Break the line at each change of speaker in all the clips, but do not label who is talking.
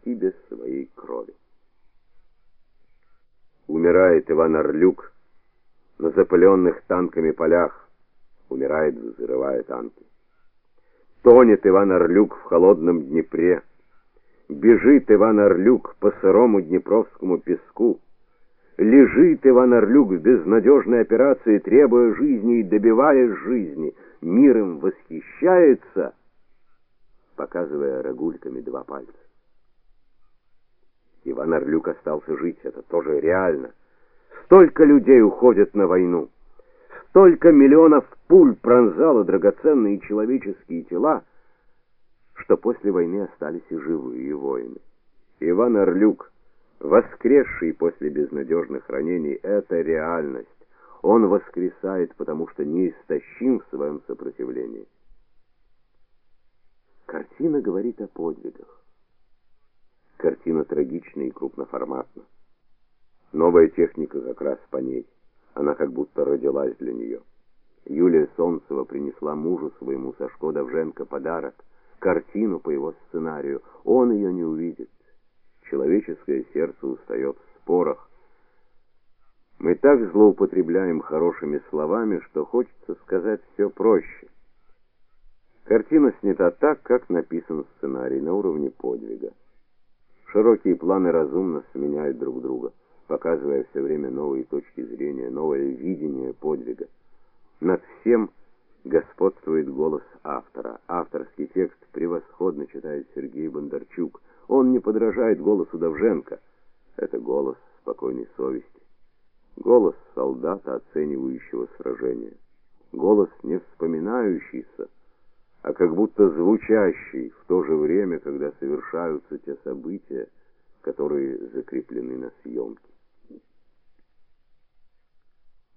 почти без своей крови. Умирает Иван Орлюк на запыленных танками полях, умирает, взрывая танки. Тонет Иван Орлюк в холодном Днепре, бежит Иван Орлюк по сырому днепровскому песку, лежит Иван Орлюк в безнадежной операции, требуя жизни и добиваясь жизни, миром восхищается, показывая рогульками два пальца. Иван Орлюк остался жить, это тоже реально. Столько людей уходят на войну. Столько миллионов пуль пронзало драгоценные человеческие тела, что после войны остались и живые воины. Иван Орлюк, воскресший после безнадежных ранений, это реальность. Он воскресает, потому что неистощим в своем сопротивлении. Картина говорит о подвигах. Картина трагичная и крупноформатна. Новая техника как раз по ней. Она как будто родилась для нее. Юлия Солнцева принесла мужу своему Сашко Довженко подарок, картину по его сценарию. Он ее не увидит. Человеческое сердце устает в спорах. Мы так злоупотребляем хорошими словами, что хочется сказать все проще. Картина снята так, как написан сценарий, на уровне подвига. Широкие планы разумно сменяют друг друга, показывая все время новые точки зрения, новое видение подвига. Над всем господствует голос автора. Авторский текст превосходно читает Сергей Бондарчук. Он не подражает голосу Довженко. Это голос спокойной совести. Голос солдата, оценивающего сражение. Голос не вспоминающийся, а как будто звучащий в то же время, когда совершаются те события, которые закреплены на съемке.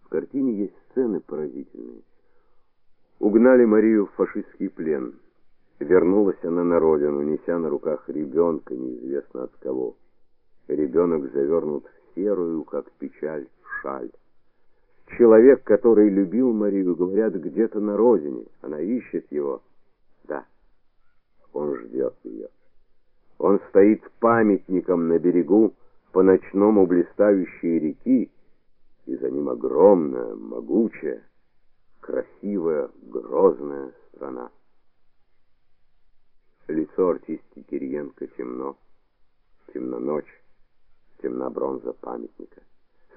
В картине есть сцены поразительные. Угнали Марию в фашистский плен. Вернулась она на родину, неся на руках ребенка, неизвестно от кого. Ребенок завернут в серую, как печаль, шаль. Человек, который любил Марию, говорят, где-то на родине. Она ищет его. Да, он ждет ее. Он стоит памятником на берегу по ночному блистающей реки, и за ним огромная, могучая, красивая, грозная страна. Лицо артистки Кириенко темно, темна ночь, темна бронза памятника.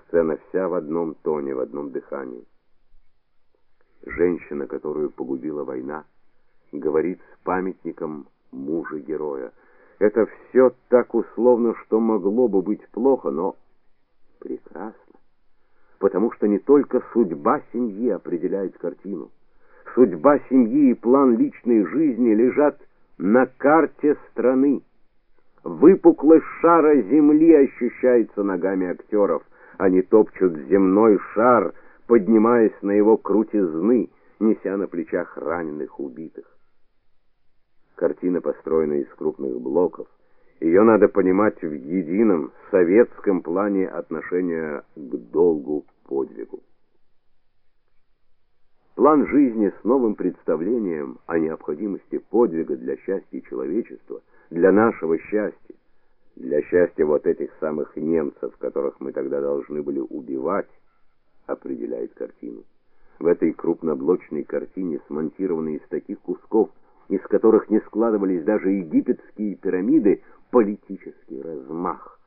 Сцена вся в одном тоне, в одном дыхании. Женщина, которую погубила война, говорит с памятником мужа героя. Это все так условно, что могло бы быть плохо, но прекрасно. Потому что не только судьба семьи определяет картину. Судьба семьи и план личной жизни лежат на карте страны. Выпуклость шара земли ощущается ногами актеров. Они топчут земной шар, поднимаясь на его крутизны, неся на плечах раненых убитых. Картина построена из крупных блоков. Ее надо понимать в едином советском плане отношения к долгу, подвигу. План жизни с новым представлением о необходимости подвига для счастья человечества, для нашего счастья, для счастья вот этих самых немцев, которых мы тогда должны были убивать, определяет картину. В этой крупноблочной картине, смонтированной из таких кусков, из которых не складывались даже египетские пирамиды, политический размах.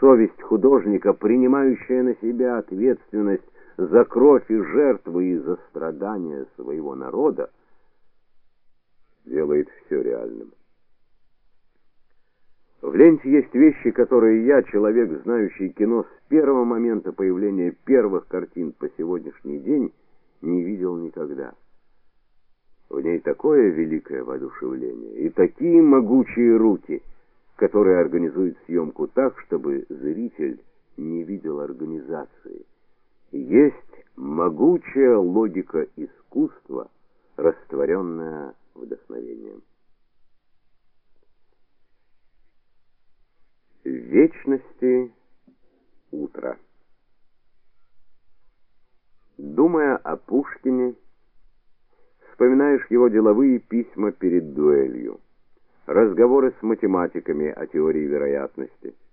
Совесть художника, принимающая на себя ответственность за кровь и жертвы и за страдания своего народа, делает все реальным. В ленте есть вещи, которые я, человек, знающий кино с первого момента появления первых картин по сегодняшний день, не видел никогда. Ней такое великое воодушевление и такие могучие руки, которые организуют съемку так, чтобы зритель не видел организации. Есть могучая логика искусства, растворенная вдохновением. Вечности утро. Думая о Пушкине, вспоминаешь его деловые письма перед дуэлью. разговоры с математиками о теории вероятности –